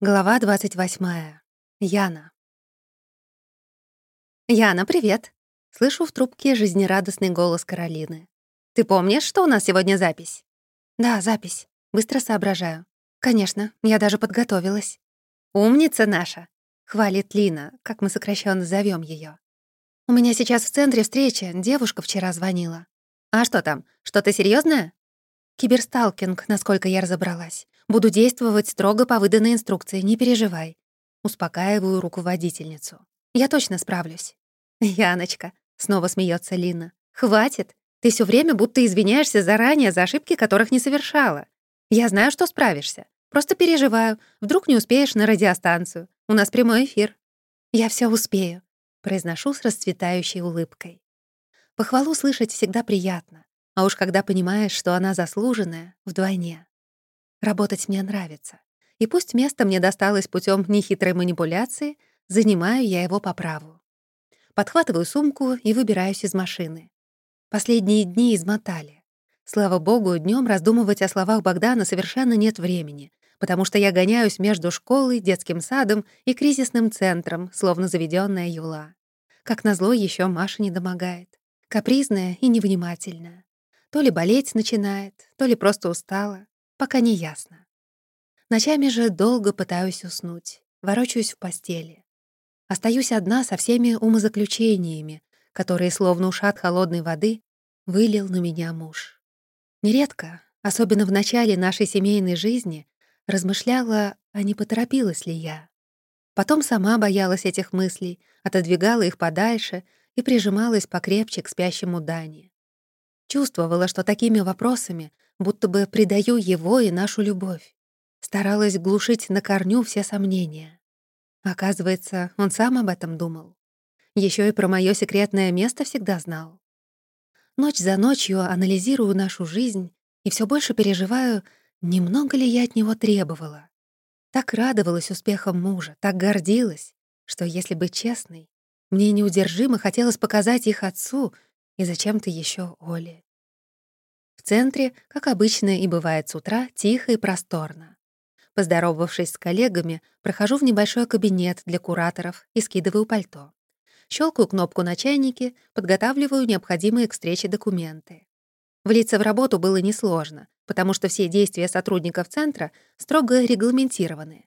Глава 28. Яна. «Яна, привет!» Слышу в трубке жизнерадостный голос Каролины. «Ты помнишь, что у нас сегодня запись?» «Да, запись. Быстро соображаю. Конечно, я даже подготовилась». «Умница наша!» — хвалит Лина, как мы сокращенно зовем ее. «У меня сейчас в центре встреча, девушка вчера звонила». «А что там? Что-то серьезное? «Киберсталкинг, насколько я разобралась. Буду действовать строго по выданной инструкции, не переживай. Успокаиваю руководительницу. Я точно справлюсь. Яночка, снова смеется Лина. Хватит. Ты все время будто извиняешься заранее за ошибки, которых не совершала. Я знаю, что справишься. Просто переживаю. Вдруг не успеешь на радиостанцию. У нас прямой эфир. Я все успею, произношу с расцветающей улыбкой. Похвалу слышать всегда приятно, а уж когда понимаешь, что она заслуженная, вдвойне. Работать мне нравится. И пусть место мне досталось путем нехитрой манипуляции, занимаю я его по праву. Подхватываю сумку и выбираюсь из машины. Последние дни измотали. Слава богу, днем раздумывать о словах Богдана совершенно нет времени, потому что я гоняюсь между школой, детским садом и кризисным центром, словно заведенная юла. Как назло, еще Маша не домогает. Капризная и невнимательная. То ли болеть начинает, то ли просто устала пока не ясно. Ночами же долго пытаюсь уснуть, ворочаюсь в постели. Остаюсь одна со всеми умозаключениями, которые, словно ушат холодной воды, вылил на меня муж. Нередко, особенно в начале нашей семейной жизни, размышляла, а не поторопилась ли я. Потом сама боялась этих мыслей, отодвигала их подальше и прижималась покрепче к спящему Дане. Чувствовала, что такими вопросами будто бы предаю его и нашу любовь. Старалась глушить на корню все сомнения. Оказывается, он сам об этом думал. Еще и про мое секретное место всегда знал. Ночь за ночью анализирую нашу жизнь и все больше переживаю, немного ли я от него требовала. Так радовалась успехам мужа, так гордилась, что, если быть честной, мне неудержимо хотелось показать их отцу и зачем-то еще Оле центре, как обычно и бывает с утра, тихо и просторно. Поздоровавшись с коллегами, прохожу в небольшой кабинет для кураторов и скидываю пальто. Щелкаю кнопку на чайнике, подготавливаю необходимые к встрече документы. Влиться в работу было несложно, потому что все действия сотрудников центра строго регламентированы.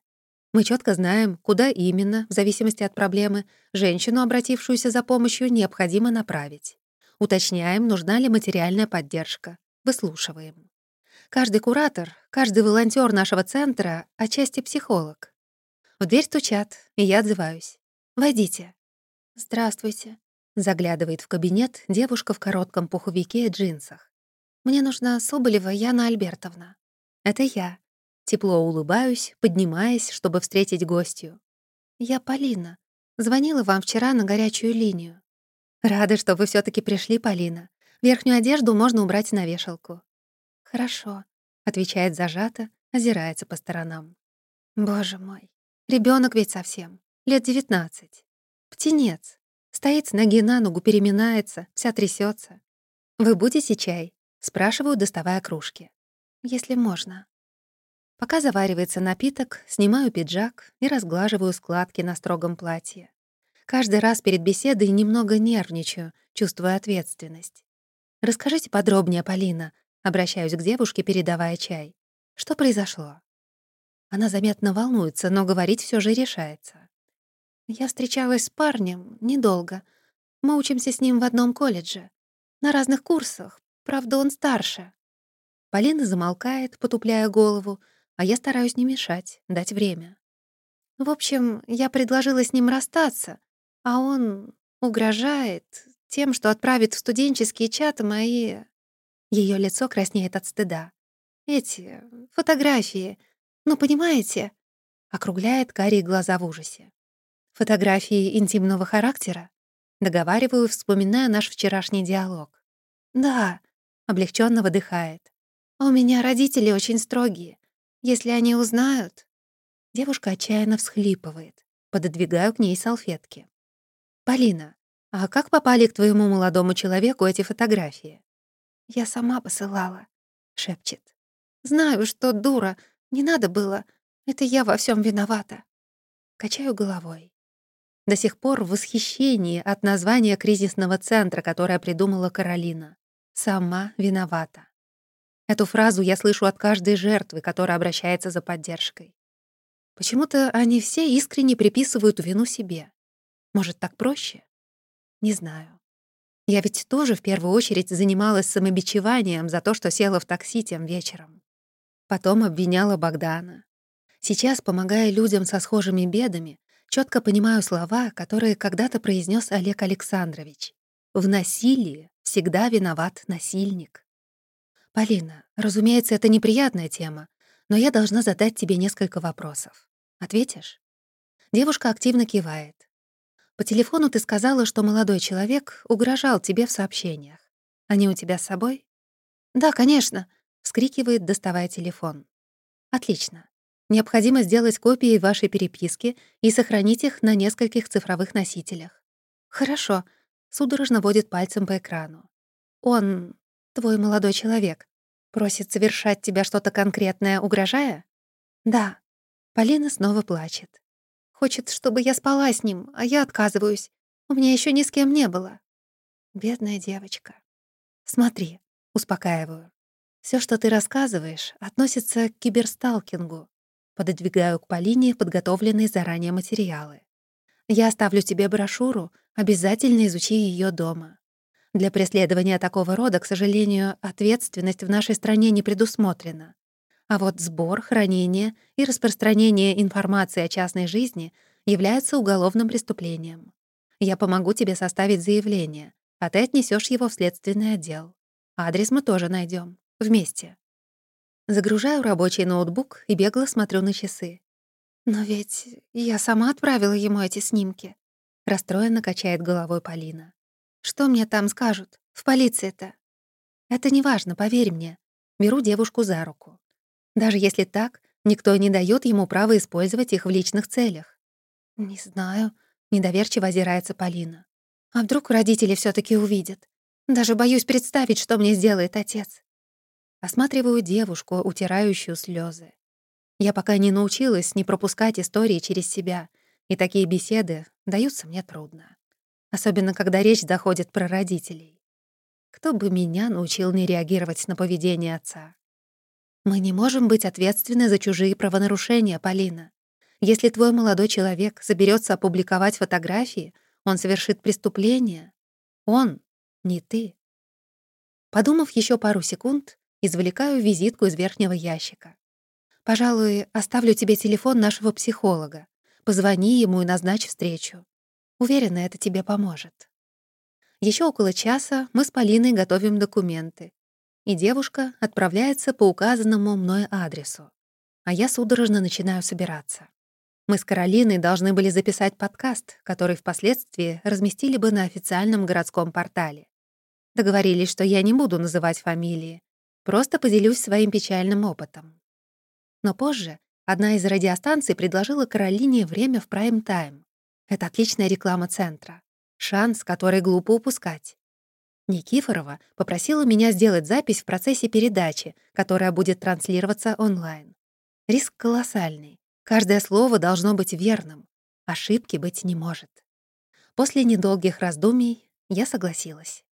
Мы четко знаем, куда именно, в зависимости от проблемы, женщину, обратившуюся за помощью, необходимо направить. Уточняем, нужна ли материальная поддержка. Выслушиваем. Каждый куратор, каждый волонтер нашего центра — отчасти психолог. В дверь стучат, и я отзываюсь. «Войдите». «Здравствуйте», — заглядывает в кабинет девушка в коротком пуховике и джинсах. «Мне нужна Соболева Яна Альбертовна». «Это я». Тепло улыбаюсь, поднимаясь, чтобы встретить гостью. «Я Полина. Звонила вам вчера на горячую линию». «Рада, что вы все таки пришли, Полина. Верхнюю одежду можно убрать на вешалку». «Хорошо», — отвечает зажато, озирается по сторонам. «Боже мой, ребенок ведь совсем, лет девятнадцать. Птенец. Стоит с ноги на ногу, переминается, вся трясется. «Вы будете чай?» — спрашиваю, доставая кружки. «Если можно». Пока заваривается напиток, снимаю пиджак и разглаживаю складки на строгом платье. Каждый раз перед беседой немного нервничаю, чувствуя ответственность. «Расскажите подробнее, Полина», — обращаюсь к девушке, передавая чай. «Что произошло?» Она заметно волнуется, но говорить все же решается. «Я встречалась с парнем недолго. Мы учимся с ним в одном колледже. На разных курсах. Правда, он старше». Полина замолкает, потупляя голову, а я стараюсь не мешать, дать время. В общем, я предложила с ним расстаться, а он угрожает, тем, что отправит в студенческие чаты мои... Ее лицо краснеет от стыда. Эти фотографии. Ну, понимаете? Округляет карие глаза в ужасе. Фотографии интимного характера? Договариваю, вспоминая наш вчерашний диалог. Да, облегченно выдыхает. У меня родители очень строгие. Если они узнают... Девушка отчаянно всхлипывает. Пододвигаю к ней салфетки. «Полина, «А как попали к твоему молодому человеку эти фотографии?» «Я сама посылала», — шепчет. «Знаю, что дура, не надо было. Это я во всем виновата. Качаю головой. До сих пор в восхищении от названия кризисного центра, которое придумала Каролина. «Сама виновата». Эту фразу я слышу от каждой жертвы, которая обращается за поддержкой. Почему-то они все искренне приписывают вину себе. Может, так проще? Не знаю. Я ведь тоже в первую очередь занималась самобичеванием за то, что села в такси тем вечером. Потом обвиняла Богдана. Сейчас, помогая людям со схожими бедами, четко понимаю слова, которые когда-то произнес Олег Александрович. В насилии всегда виноват насильник. Полина, разумеется, это неприятная тема, но я должна задать тебе несколько вопросов. Ответишь? Девушка активно кивает. По телефону ты сказала, что молодой человек угрожал тебе в сообщениях. Они у тебя с собой? Да, конечно, вскрикивает, доставая телефон. Отлично. Необходимо сделать копии вашей переписки и сохранить их на нескольких цифровых носителях. Хорошо. Судорожно водит пальцем по экрану. Он, твой молодой человек, просит совершать тебя что-то конкретное, угрожая? Да. Полина снова плачет. Хочет, чтобы я спала с ним, а я отказываюсь. У меня еще ни с кем не было. Бедная девочка. Смотри, успокаиваю. Все, что ты рассказываешь, относится к киберсталкингу. Пододвигаю к Полине подготовленные заранее материалы. Я оставлю тебе брошюру, обязательно изучи ее дома. Для преследования такого рода, к сожалению, ответственность в нашей стране не предусмотрена. А вот сбор, хранение и распространение информации о частной жизни является уголовным преступлением. Я помогу тебе составить заявление, а ты отнесешь его в следственный отдел. Адрес мы тоже найдем Вместе. Загружаю рабочий ноутбук и бегло смотрю на часы. «Но ведь я сама отправила ему эти снимки», — расстроенно качает головой Полина. «Что мне там скажут? В полиции-то?» «Это неважно, поверь мне». Беру девушку за руку. Даже если так, никто не дает ему права использовать их в личных целях. «Не знаю», — недоверчиво озирается Полина. «А вдруг родители все таки увидят? Даже боюсь представить, что мне сделает отец». Осматриваю девушку, утирающую слезы. Я пока не научилась не пропускать истории через себя, и такие беседы даются мне трудно. Особенно, когда речь доходит про родителей. Кто бы меня научил не реагировать на поведение отца? Мы не можем быть ответственны за чужие правонарушения, Полина. Если твой молодой человек соберется опубликовать фотографии, он совершит преступление. Он, не ты. Подумав еще пару секунд, извлекаю визитку из верхнего ящика. Пожалуй, оставлю тебе телефон нашего психолога. Позвони ему и назначь встречу. Уверена, это тебе поможет. Еще около часа мы с Полиной готовим документы, и девушка отправляется по указанному мной адресу. А я судорожно начинаю собираться. Мы с Каролиной должны были записать подкаст, который впоследствии разместили бы на официальном городском портале. Договорились, что я не буду называть фамилии, просто поделюсь своим печальным опытом. Но позже одна из радиостанций предложила Каролине время в прайм-тайм. Это отличная реклама центра. Шанс, который глупо упускать. Никифорова попросила меня сделать запись в процессе передачи, которая будет транслироваться онлайн. Риск колоссальный. Каждое слово должно быть верным. Ошибки быть не может. После недолгих раздумий я согласилась.